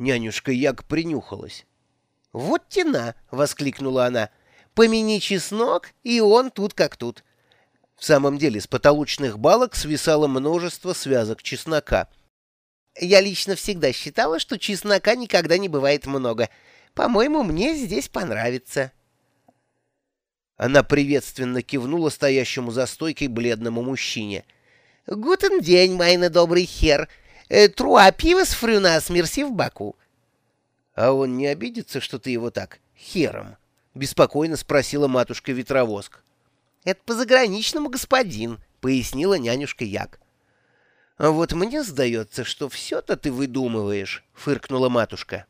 Нянюшка Як принюхалась. «Вот тена!» — воскликнула она. «Помяни чеснок, и он тут как тут». В самом деле с потолочных балок свисало множество связок чеснока. «Я лично всегда считала, что чеснока никогда не бывает много. По-моему, мне здесь понравится». Она приветственно кивнула стоящему за стойкой бледному мужчине. «Guten день, mein добрый Herr. Э, trois пива с фрюнас merci в баку». «А он не обидится, что ты его так хером?» — беспокойно спросила матушка-ветровоск. «Это по-заграничному, господин», — пояснила нянюшка Як. «А вот мне сдается, что все-то ты выдумываешь», — фыркнула матушка.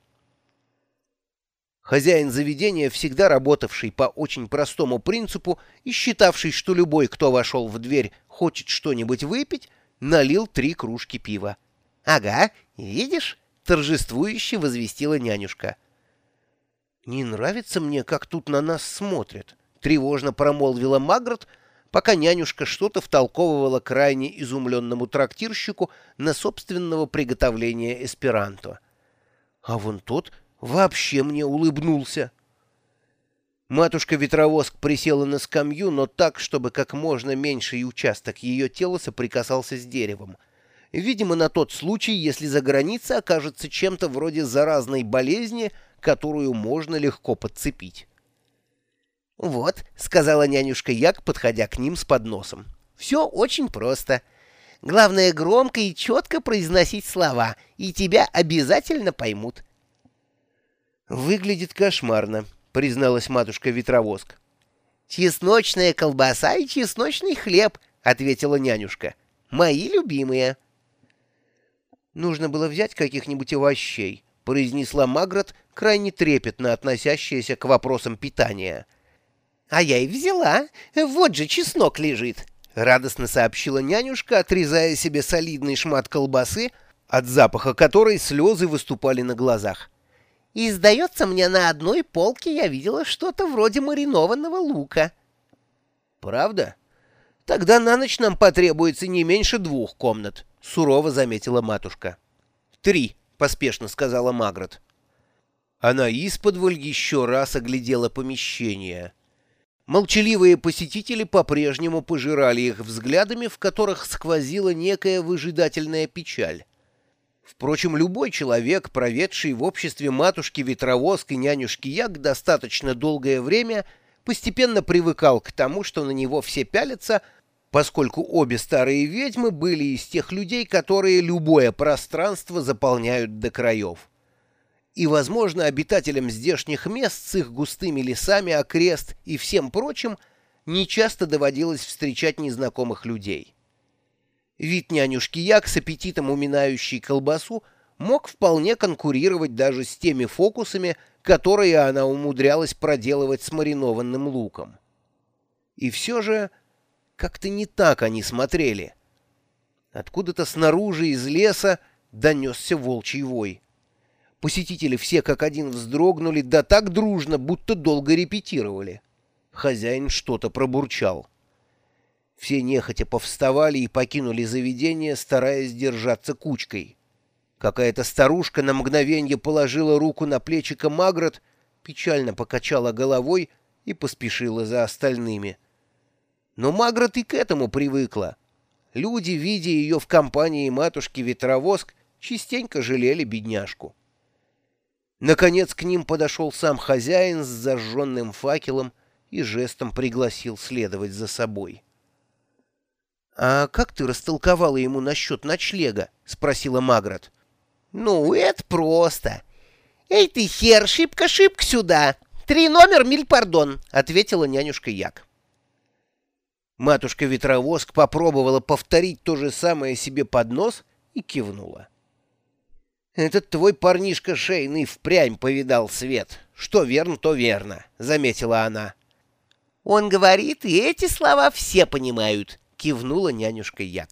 Хозяин заведения, всегда работавший по очень простому принципу и считавший, что любой, кто вошел в дверь, хочет что-нибудь выпить, налил три кружки пива. «Ага, видишь?» — торжествующе возвестила нянюшка. «Не нравится мне, как тут на нас смотрят», — тревожно промолвила Магрот, пока нянюшка что-то втолковывала крайне изумленному трактирщику на собственного приготовления эсперанто. «А вон тот вообще мне улыбнулся. Матушка-ветровоск присела на скамью, но так, чтобы как можно меньший участок ее тела соприкасался с деревом. Видимо, на тот случай, если за границей окажется чем-то вроде заразной болезни, которую можно легко подцепить. «Вот», — сказала нянюшка Як, подходя к ним с подносом, — «все очень просто. Главное, громко и четко произносить слова, и тебя обязательно поймут». «Выглядит кошмарно», — призналась матушка-ветровоск. «Чесночная колбаса и чесночный хлеб», — ответила нянюшка. «Мои любимые». «Нужно было взять каких-нибудь овощей», — произнесла Магрот, крайне трепетно относящаяся к вопросам питания. «А я и взяла. Вот же чеснок лежит», — радостно сообщила нянюшка, отрезая себе солидный шмат колбасы, от запаха которой слезы выступали на глазах. И, сдается мне, на одной полке я видела что-то вроде маринованного лука. — Правда? Тогда на ночь нам потребуется не меньше двух комнат, — сурово заметила матушка. — Три, — поспешно сказала Магрот. Она исподволь еще раз оглядела помещение. Молчаливые посетители по-прежнему пожирали их взглядами, в которых сквозила некая выжидательная печаль. Впрочем, любой человек, проведший в обществе матушки Ветровозк и нянюшки Як достаточно долгое время, постепенно привыкал к тому, что на него все пялятся, поскольку обе старые ведьмы были из тех людей, которые любое пространство заполняют до краев. И, возможно, обитателям здешних мест с их густыми лесами, окрест и всем прочим нечасто доводилось встречать незнакомых людей. Вид нянюшки Як с аппетитом уминающей колбасу мог вполне конкурировать даже с теми фокусами, которые она умудрялась проделывать с маринованным луком. И все же как-то не так они смотрели. Откуда-то снаружи из леса донесся волчий вой. Посетители все как один вздрогнули, да так дружно, будто долго репетировали. Хозяин что-то пробурчал. Все нехотя повставали и покинули заведение, стараясь держаться кучкой. Какая-то старушка на мгновенье положила руку на плечико Магрот, печально покачала головой и поспешила за остальными. Но Магрот и к этому привыкла. Люди, видя ее в компании матушки Ветровоск, частенько жалели бедняжку. Наконец к ним подошел сам хозяин с зажженным факелом и жестом пригласил следовать за собой. «А как ты растолковала ему насчет ночлега?» — спросила Магрот. «Ну, это просто. Эй ты, хер, шибко-шибко сюда. Три номер, миль пардон», — ответила нянюшка Як. Матушка-ветровоск попробовала повторить то же самое себе под нос и кивнула. «Этот твой парнишка шейный впрямь повидал свет. Что верно, то верно», — заметила она. «Он говорит, и эти слова все понимают», кивнула нянюшка Як.